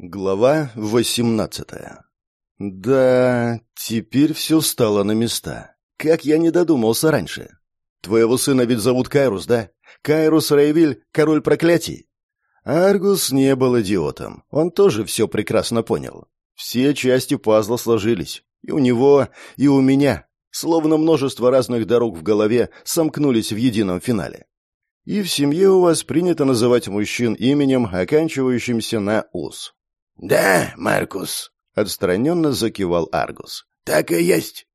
Глава восемнадцатая. Да, теперь все стало на места. Как я не додумался раньше. Твоего сына ведь зовут Кайрус, да? Кайрус Рейвиль, король проклятий. Аргус не был идиотом. Он тоже все прекрасно понял. Все части пазла сложились. И у него, и у меня. Словно множество разных дорог в голове сомкнулись в едином финале. И в семье у вас принято называть мужчин именем, оканчивающимся на «ус». «Да, Маркус», — отстраненно закивал Аргус. «Так и есть».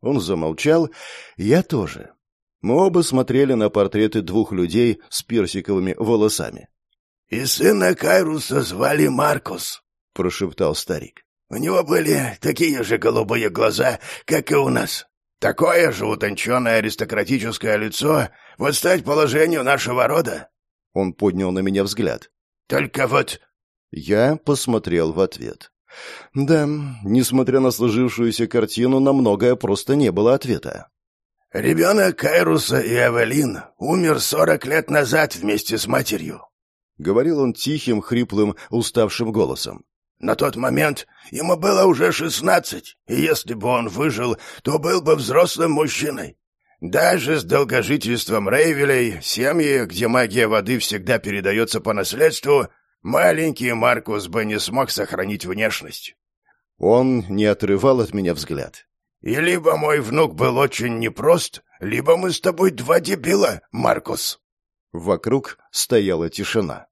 Он замолчал, я тоже. Мы оба смотрели на портреты двух людей с персиковыми волосами. «И сына Кайруса звали Маркус», — прошептал старик. «У него были такие же голубые глаза, как и у нас. Такое же утонченное аристократическое лицо вот стать положению нашего рода». Он поднял на меня взгляд. «Только вот я посмотрел в ответ. Да, несмотря на сложившуюся картину, на многое просто не было ответа. «Ребенок Кайруса и Эвелин умер сорок лет назад вместе с матерью», — говорил он тихим, хриплым, уставшим голосом. «На тот момент ему было уже шестнадцать, и если бы он выжил, то был бы взрослым мужчиной. Даже с долгожительством Рейвелей, семьи, где магия воды всегда передается по наследству, Маленький Маркус бы не смог сохранить внешность. Он не отрывал от меня взгляд. И либо мой внук был очень непрост, либо мы с тобой два дебила, Маркус. Вокруг стояла тишина.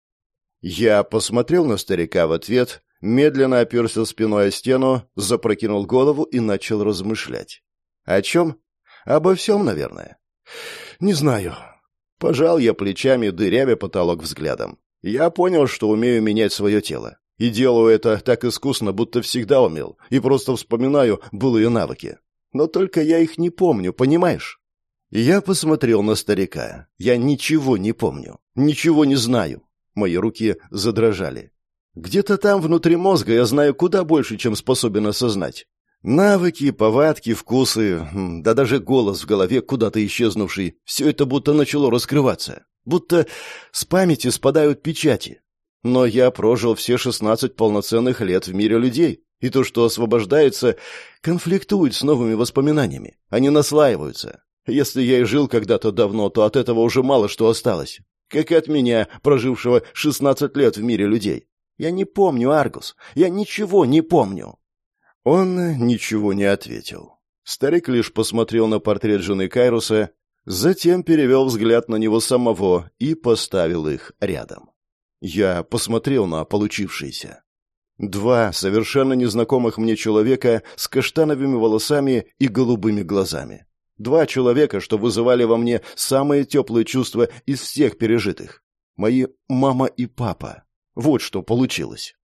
Я посмотрел на старика в ответ, медленно оперся спиной о стену, запрокинул голову и начал размышлять. О чем? Обо всем, наверное. Не знаю. Пожал я плечами, дырявя потолок взглядом. Я понял, что умею менять свое тело. И делаю это так искусно, будто всегда умел, и просто вспоминаю былые навыки. Но только я их не помню, понимаешь? Я посмотрел на старика. Я ничего не помню, ничего не знаю. Мои руки задрожали. Где-то там внутри мозга я знаю куда больше, чем способен осознать. Навыки, повадки, вкусы, да даже голос в голове, куда-то исчезнувший, все это будто начало раскрываться. Будто с памяти спадают печати. Но я прожил все шестнадцать полноценных лет в мире людей, и то, что освобождается, конфликтует с новыми воспоминаниями. Они наслаиваются. Если я и жил когда-то давно, то от этого уже мало что осталось. Как и от меня, прожившего шестнадцать лет в мире людей. Я не помню, Аргус. Я ничего не помню. Он ничего не ответил. Старик лишь посмотрел на портрет жены Кайруса Затем перевел взгляд на него самого и поставил их рядом. Я посмотрел на получившееся. Два совершенно незнакомых мне человека с каштановыми волосами и голубыми глазами. Два человека, что вызывали во мне самые теплые чувства из всех пережитых. Мои мама и папа. Вот что получилось.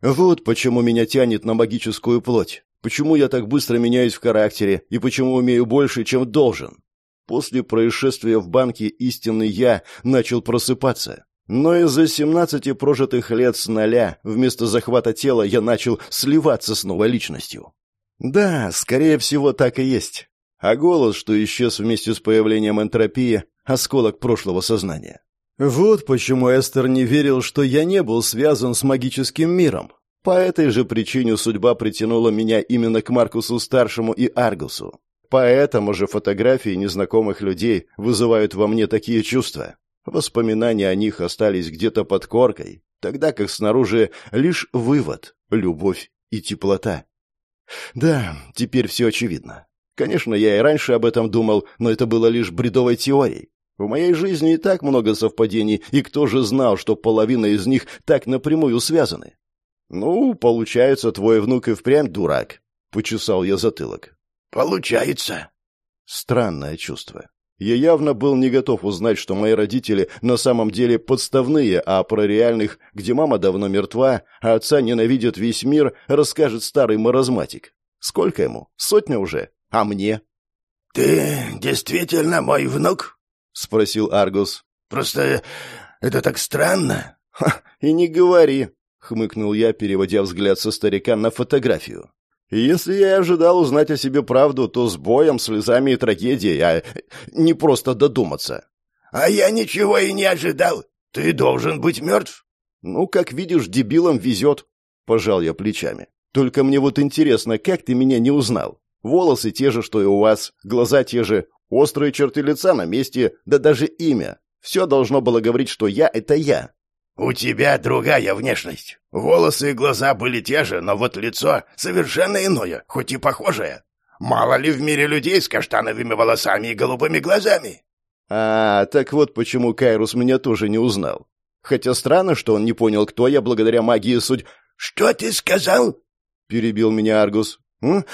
Вот почему меня тянет на магическую плоть. Почему я так быстро меняюсь в характере и почему умею больше, чем должен. После происшествия в банке истинный я начал просыпаться. Но из-за семнадцати прожитых лет с нуля вместо захвата тела я начал сливаться с новой личностью. Да, скорее всего, так и есть. А голос, что исчез вместе с появлением энтропии, осколок прошлого сознания. Вот почему Эстер не верил, что я не был связан с магическим миром. По этой же причине судьба притянула меня именно к Маркусу-старшему и Аргусу. Поэтому же фотографии незнакомых людей вызывают во мне такие чувства. Воспоминания о них остались где-то под коркой, тогда как снаружи лишь вывод, любовь и теплота. Да, теперь все очевидно. Конечно, я и раньше об этом думал, но это было лишь бредовой теорией. В моей жизни и так много совпадений, и кто же знал, что половина из них так напрямую связаны? Ну, получается, твой внук и впрямь дурак, — почесал я затылок. Получается. Странное чувство. Я явно был не готов узнать, что мои родители на самом деле подставные, а про реальных, где мама давно мертва, а отца ненавидит весь мир, расскажет старый маразматик. Сколько ему? Сотня уже? А мне? «Ты действительно мой внук?» — спросил Аргус. «Просто это так странно». «Ха, и не говори», — хмыкнул я, переводя взгляд со старика на фотографию. Если я и ожидал узнать о себе правду, то с боем, слезами и трагедией, а не просто додуматься. А я ничего и не ожидал. Ты должен быть мертв. Ну, как видишь, дебилам везет. Пожал я плечами. «Только мне вот интересно, как ты меня не узнал? Волосы те же, что и у вас, глаза те же, острые черты лица на месте, да даже имя. Все должно было говорить, что я — это я». «У тебя другая внешность. Волосы и глаза были те же, но вот лицо совершенно иное, хоть и похожее. Мало ли в мире людей с каштановыми волосами и голубыми глазами?» «А, так вот почему Кайрус меня тоже не узнал. Хотя странно, что он не понял, кто я благодаря магии судь...» «Что ты сказал?» — перебил меня Аргус. «М?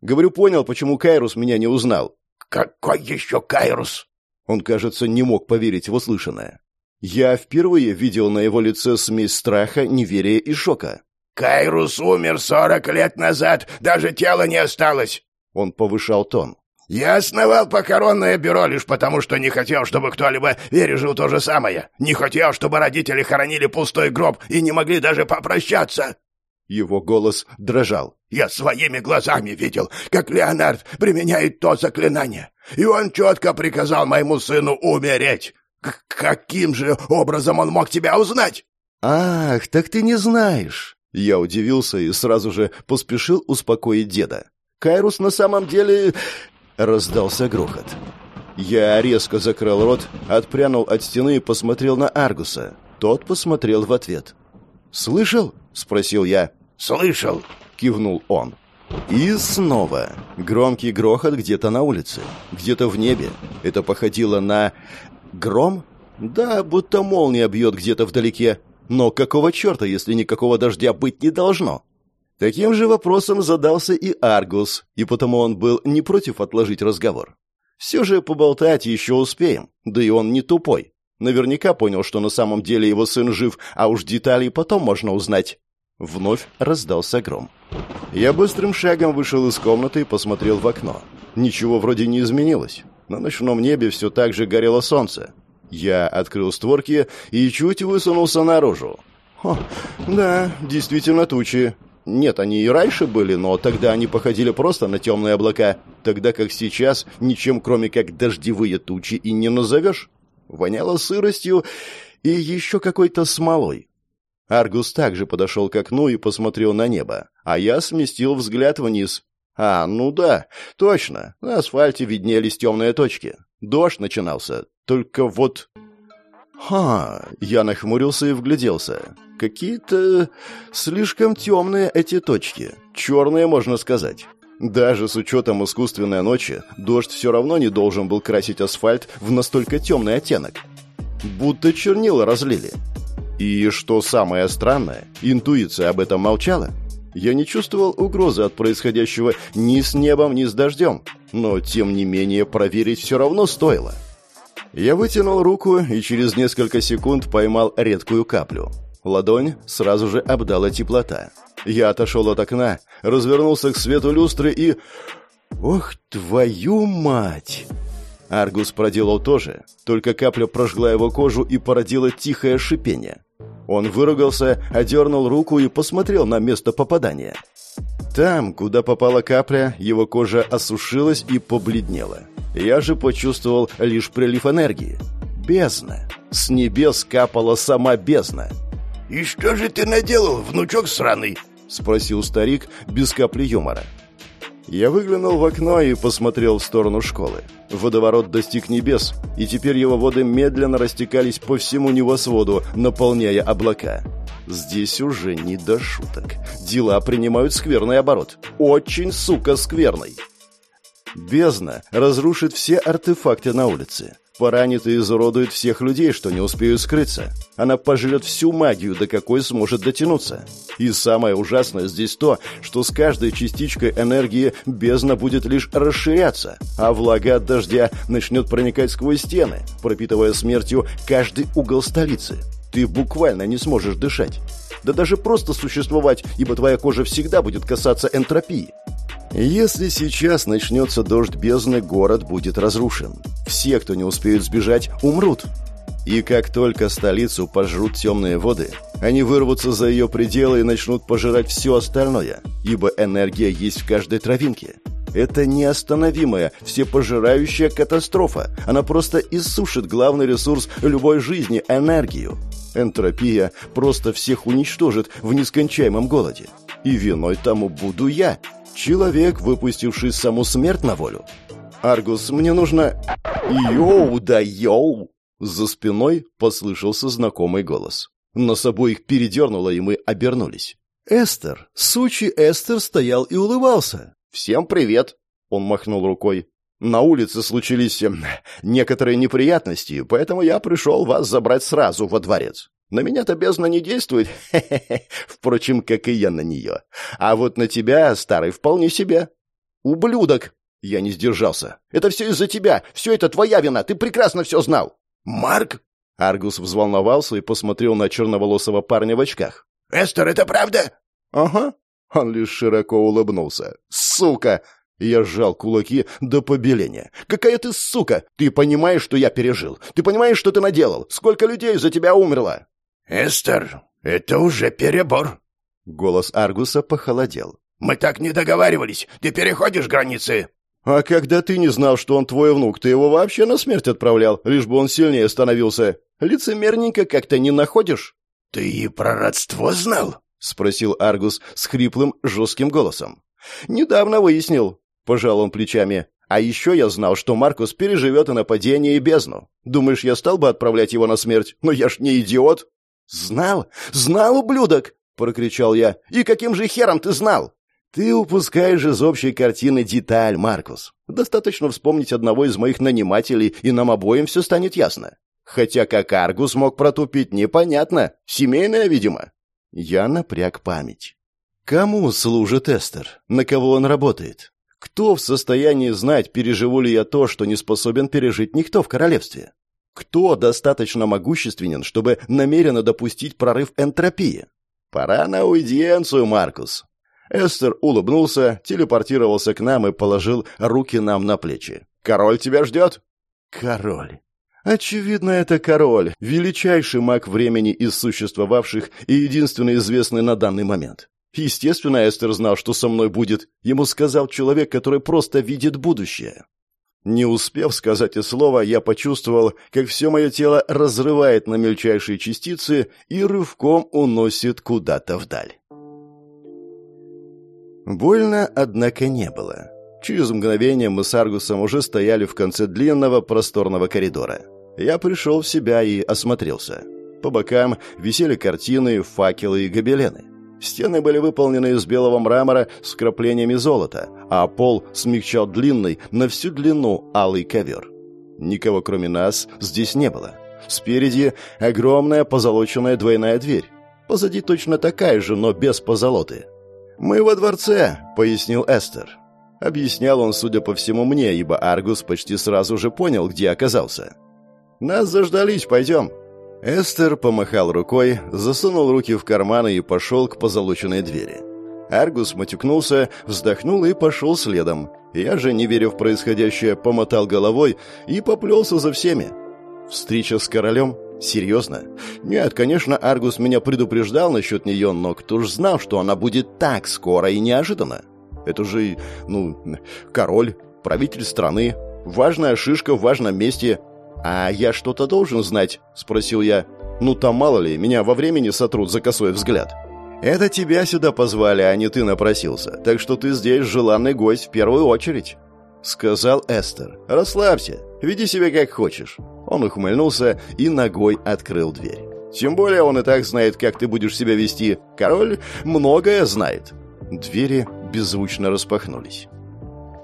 Говорю, понял, почему Кайрус меня не узнал». «Какой еще Кайрус?» Он, кажется, не мог поверить в услышанное. Я впервые видел на его лице смесь страха, неверия и шока. «Кайрус умер сорок лет назад, даже тела не осталось!» Он повышал тон. «Я основал похоронное бюро лишь потому, что не хотел, чтобы кто-либо пережил то же самое. Не хотел, чтобы родители хоронили пустой гроб и не могли даже попрощаться!» Его голос дрожал. «Я своими глазами видел, как Леонард применяет то заклинание, и он четко приказал моему сыну умереть. К каким же образом он мог тебя узнать? Ах, так ты не знаешь. Я удивился и сразу же поспешил успокоить деда. Кайрус на самом деле раздался грохот. Я резко закрыл рот, отпрянул от стены и посмотрел на Аргуса. Тот посмотрел в ответ. «Слышал?» — спросил я. «Слышал», — кивнул он. И снова громкий грохот где-то на улице, где-то в небе. Это походило на Гром? Да, будто молния бьет где-то вдалеке. Но какого черта, если никакого дождя быть не должно? Таким же вопросом задался и Аргус, и потому он был не против отложить разговор. Все же поболтать еще успеем, да и он не тупой. Наверняка понял, что на самом деле его сын жив, а уж детали потом можно узнать. Вновь раздался гром. Я быстрым шагом вышел из комнаты и посмотрел в окно. Ничего вроде не изменилось. На ночном небе все так же горело солнце. Я открыл створки и чуть высунулся наружу. О, да, действительно тучи. Нет, они и раньше были, но тогда они походили просто на темные облака, тогда как сейчас ничем кроме как дождевые тучи и не назовешь. Воняло сыростью и еще какой-то смолой. Аргус также подошел к окну и посмотрел на небо, а я сместил взгляд вниз. А, ну да, точно. На асфальте виднелись темные точки. Дождь начинался. Только вот... Ха, я нахмурился и вгляделся. Какие-то слишком темные эти точки. Черные, можно сказать. Даже с учетом искусственной ночи, дождь все равно не должен был красить асфальт в настолько темный оттенок. Будто чернила разлили. И что самое странное, интуиция об этом молчала. Я не чувствовал угрозы от происходящего ни с небом, ни с дождем, но, тем не менее, проверить все равно стоило. Я вытянул руку и через несколько секунд поймал редкую каплю. Ладонь сразу же обдала теплота. Я отошел от окна, развернулся к свету люстры и... Ох, твою мать! Аргус проделал то же, только капля прожгла его кожу и породила тихое шипение. Он выругался, одернул руку и посмотрел на место попадания. Там, куда попала капля, его кожа осушилась и побледнела. Я же почувствовал лишь прилив энергии. Бездна. С небес капала сама бездна. «И что же ты наделал, внучок сраный?» — спросил старик без капли юмора. Я выглянул в окно и посмотрел в сторону школы. Водоворот достиг небес, и теперь его воды медленно растекались по всему небосводу, наполняя облака. Здесь уже не до шуток. Дела принимают скверный оборот. Очень, сука, скверный. Бездна разрушит все артефакты на улице. Поранит и изуродует всех людей, что не успеют скрыться. Она пожрет всю магию, до какой сможет дотянуться. И самое ужасное здесь то, что с каждой частичкой энергии бездна будет лишь расширяться, а влага от дождя начнет проникать сквозь стены, пропитывая смертью каждый угол столицы. Ты буквально не сможешь дышать. Да даже просто существовать, ибо твоя кожа всегда будет касаться энтропии. Если сейчас начнется дождь бездны, город будет разрушен. Все, кто не успеют сбежать, умрут. И как только столицу пожрут темные воды, они вырвутся за ее пределы и начнут пожирать все остальное, ибо энергия есть в каждой травинке. Это неостановимая, всепожирающая катастрофа. Она просто иссушит главный ресурс любой жизни – энергию. Энтропия просто всех уничтожит в нескончаемом голоде. И виной тому буду я, человек, выпустивший саму смерть на волю. «Аргус, мне нужно...» «Йоу, да йоу!» За спиной послышался знакомый голос. Нас обоих передернуло, и мы обернулись. Эстер, сучий Эстер стоял и улыбался. «Всем привет!» — он махнул рукой. «На улице случились э, некоторые неприятности, поэтому я пришел вас забрать сразу во дворец. На меня-то бездна не действует, впрочем, как и я на нее. А вот на тебя, старый, вполне себе. Ублюдок!» Я не сдержался. «Это все из-за тебя! Все это твоя вина! Ты прекрасно все знал!» «Марк?» Аргус взволновался и посмотрел на черноволосого парня в очках. «Эстер, это правда?» «Ага». Он лишь широко улыбнулся. «Сука!» Я сжал кулаки до побеления. «Какая ты сука! Ты понимаешь, что я пережил? Ты понимаешь, что ты наделал? Сколько людей за тебя умерло?» «Эстер, это уже перебор!» Голос Аргуса похолодел. «Мы так не договаривались! Ты переходишь границы!» «А когда ты не знал, что он твой внук, ты его вообще на смерть отправлял, лишь бы он сильнее становился. Лицемерненько как-то не находишь?» «Ты и про родство знал?» — спросил Аргус с хриплым, жестким голосом. «Недавно выяснил», — пожал он плечами. «А еще я знал, что Маркус переживет и нападение, и бездну. Думаешь, я стал бы отправлять его на смерть? Но я ж не идиот!» «Знал? Знал, ублюдок!» — прокричал я. «И каким же хером ты знал?» «Ты упускаешь из общей картины деталь, Маркус. Достаточно вспомнить одного из моих нанимателей, и нам обоим все станет ясно. Хотя как Аргус мог протупить, непонятно. Семейное, видимо. Я напряг память. Кому служит Эстер? На кого он работает? Кто в состоянии знать, переживу ли я то, что не способен пережить никто в королевстве? Кто достаточно могущественен, чтобы намеренно допустить прорыв энтропии? Пора на аудиенцию, Маркус. Эстер улыбнулся, телепортировался к нам и положил руки нам на плечи. «Король тебя ждет?» «Король. Очевидно, это король, величайший маг времени из существовавших и единственный известный на данный момент. Естественно, Эстер знал, что со мной будет. Ему сказал человек, который просто видит будущее. Не успев сказать и слова, я почувствовал, как все мое тело разрывает на мельчайшие частицы и рывком уносит куда-то вдаль. Больно, однако, не было. Через мгновение мы с Аргусом уже стояли в конце длинного просторного коридора. Я пришел в себя и осмотрелся. По бокам висели картины, факелы и гобелены. Стены были выполнены из белого мрамора с краплениями золота, а пол смягчал длинный на всю длину алый ковер. Никого кроме нас здесь не было. Спереди огромная позолоченная двойная дверь. Позади точно такая же, но без позолоты. «Мы во дворце», — пояснил Эстер. Объяснял он, судя по всему, мне, ибо Аргус почти сразу же понял, где оказался. «Нас заждались, пойдем». Эстер помахал рукой, засунул руки в карманы и пошел к позолоченной двери. Аргус матюкнулся, вздохнул и пошел следом. Я же, не веря в происходящее, помотал головой и поплелся за всеми. Встреча с королем? Серьезно? Нет, конечно, Аргус меня предупреждал насчет нее, но кто ж знал, что она будет так скоро и неожиданно? Это же, ну, король, правитель страны, важная шишка в важном месте, «А я что-то должен знать?» — спросил я. «Ну там мало ли, меня во времени сотрут за косой взгляд». «Это тебя сюда позвали, а не ты напросился, так что ты здесь желанный гость в первую очередь», — сказал Эстер. «Расслабься, веди себя как хочешь». Он ухмыльнулся и ногой открыл дверь. «Тем более он и так знает, как ты будешь себя вести. Король многое знает». Двери беззвучно распахнулись.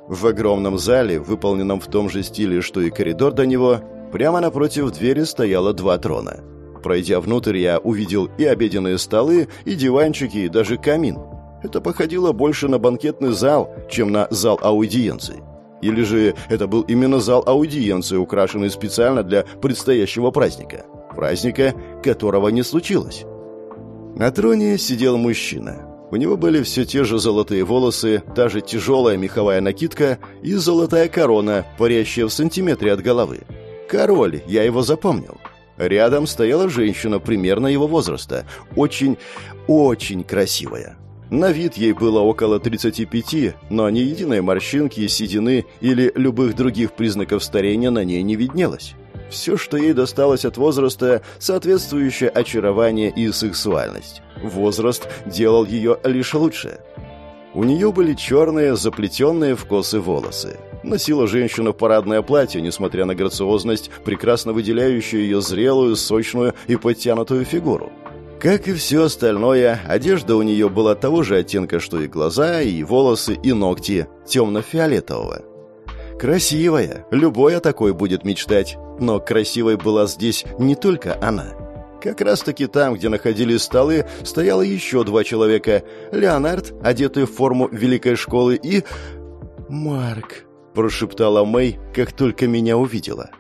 В огромном зале, выполненном в том же стиле, что и коридор до него, Прямо напротив двери стояло два трона. Пройдя внутрь, я увидел и обеденные столы, и диванчики, и даже камин. Это походило больше на банкетный зал, чем на зал аудиенции. Или же это был именно зал аудиенции, украшенный специально для предстоящего праздника. Праздника, которого не случилось. На троне сидел мужчина. У него были все те же золотые волосы, та же тяжелая меховая накидка и золотая корона, парящая в сантиметре от головы. Король, я его запомнил. Рядом стояла женщина примерно его возраста, очень, очень красивая. На вид ей было около 35, но ни единой морщинки, седины или любых других признаков старения на ней не виднелось. Все, что ей досталось от возраста, соответствующее очарование и сексуальность. Возраст делал ее лишь лучше. У нее были черные, заплетенные в косы волосы. Носила женщина парадное платье, несмотря на грациозность, прекрасно выделяющую ее зрелую, сочную и подтянутую фигуру. Как и все остальное, одежда у нее была того же оттенка, что и глаза, и волосы, и ногти, темно-фиолетового. Красивая, любой о такой будет мечтать, но красивой была здесь не только она. Как раз-таки там, где находились столы, стояло еще два человека. Леонард, одетый в форму великой школы, и... «Марк», — прошептала Мэй, как только меня увидела.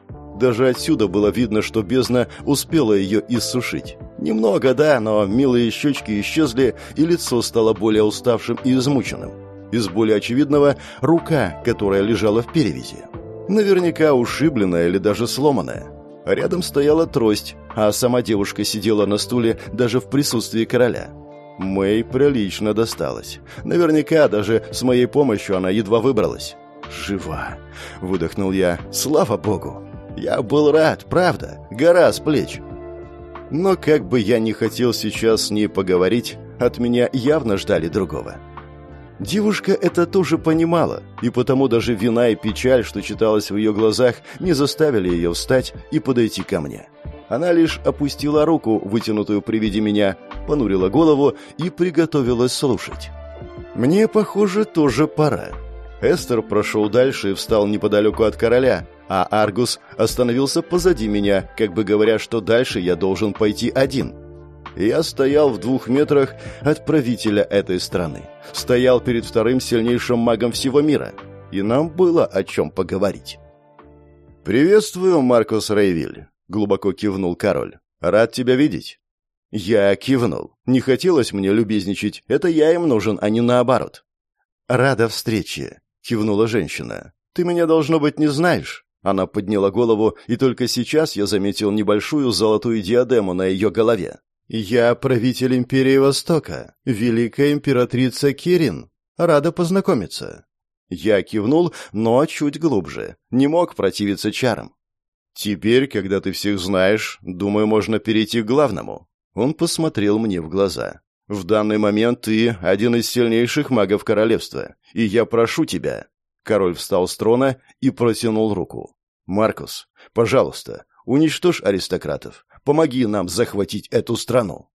Даже отсюда было видно, что бездна успела ее иссушить. Немного, да, но милые щечки исчезли, и лицо стало более уставшим и измученным. Из более очевидного – рука, которая лежала в перевязи. Наверняка ушибленная или даже сломанная. Рядом стояла трость, а сама девушка сидела на стуле даже в присутствии короля. Мэй прилично досталась. Наверняка даже с моей помощью она едва выбралась. «Жива!» – выдохнул я. «Слава богу!» Я был рад, правда, гора с плеч. Но как бы я ни хотел сейчас с ней поговорить, от меня явно ждали другого. Девушка это тоже понимала, и потому даже вина и печаль, что читалось в ее глазах, не заставили ее встать и подойти ко мне. Она лишь опустила руку, вытянутую при виде меня, понурила голову и приготовилась слушать. «Мне, похоже, тоже пора». Эстер прошел дальше и встал неподалеку от короля, а Аргус остановился позади меня, как бы говоря, что дальше я должен пойти один. Я стоял в двух метрах от правителя этой страны. Стоял перед вторым сильнейшим магом всего мира. И нам было о чем поговорить. «Приветствую, Маркус Рейвиль», — глубоко кивнул король. «Рад тебя видеть». Я кивнул. Не хотелось мне любезничать. Это я им нужен, а не наоборот. «Рада встрече», — кивнула женщина. «Ты меня, должно быть, не знаешь». Она подняла голову, и только сейчас я заметил небольшую золотую диадему на ее голове. «Я правитель Империи Востока, великая императрица Кирин. Рада познакомиться». Я кивнул, но чуть глубже. Не мог противиться чарам. «Теперь, когда ты всех знаешь, думаю, можно перейти к главному». Он посмотрел мне в глаза. «В данный момент ты один из сильнейших магов королевства, и я прошу тебя, Король встал с трона и протянул руку. «Маркус, пожалуйста, уничтожь аристократов. Помоги нам захватить эту страну».